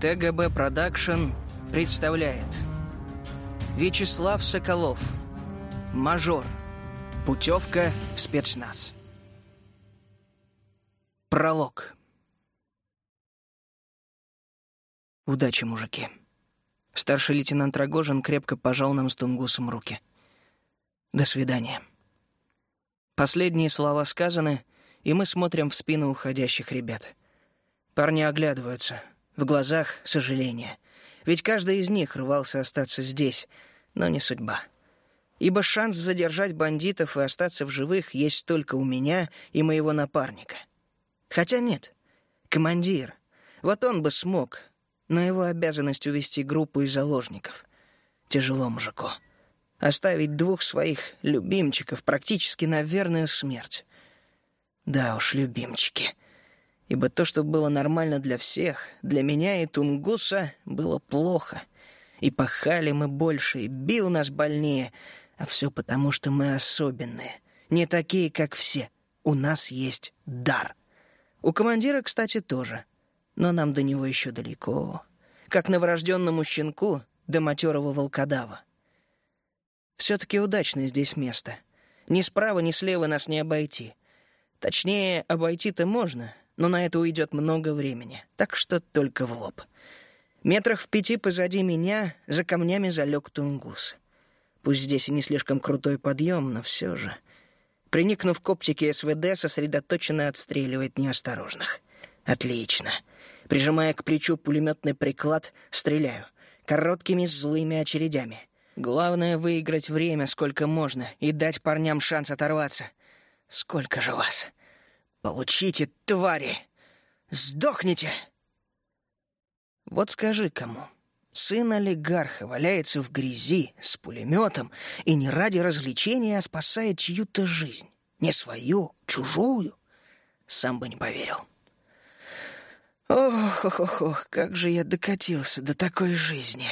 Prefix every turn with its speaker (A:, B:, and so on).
A: ТГБ Продакшн представляет Вячеслав Соколов Мажор Путевка в спецназ Пролог Удачи, мужики. Старший лейтенант Рогожин крепко пожал нам с Тунгусом руки. До свидания. Последние слова сказаны, и мы смотрим в спину уходящих ребят. Парни оглядываются. В глазах сожаление. Ведь каждый из них рвался остаться здесь, но не судьба. Ибо шанс задержать бандитов и остаться в живых есть только у меня и моего напарника. Хотя нет. Командир. Вот он бы смог, но его обязанность увести группу из заложников. Тяжело мужику. Оставить двух своих любимчиков практически на верную смерть. Да уж, любимчики. Ибо то, что было нормально для всех, для меня и Тунгуса, было плохо. И пахали мы больше, и бил нас больнее. А все потому, что мы особенные. Не такие, как все. У нас есть дар. У командира, кстати, тоже — но нам до него еще далеко. Как новорожденному щенку до матерого волкодава. Все-таки удачное здесь место. Ни справа, ни слева нас не обойти. Точнее, обойти-то можно, но на это уйдет много времени, так что только в лоб. Метрах в пяти позади меня за камнями залег тунгус. Пусть здесь и не слишком крутой подъем, но все же. Приникнув к оптике СВД, сосредоточенно отстреливает неосторожных. Отлично. Прижимая к плечу пулеметный приклад, стреляю. Короткими злыми очередями. Главное — выиграть время сколько можно и дать парням шанс оторваться. Сколько же вас? Получите, твари! Сдохните! Вот скажи кому. Сын олигарха валяется в грязи с пулеметом и не ради развлечения, а спасает чью-то жизнь. Не свою, чужую. Сам бы не поверил. Ох, ох, ох, как же я докатился до такой жизни.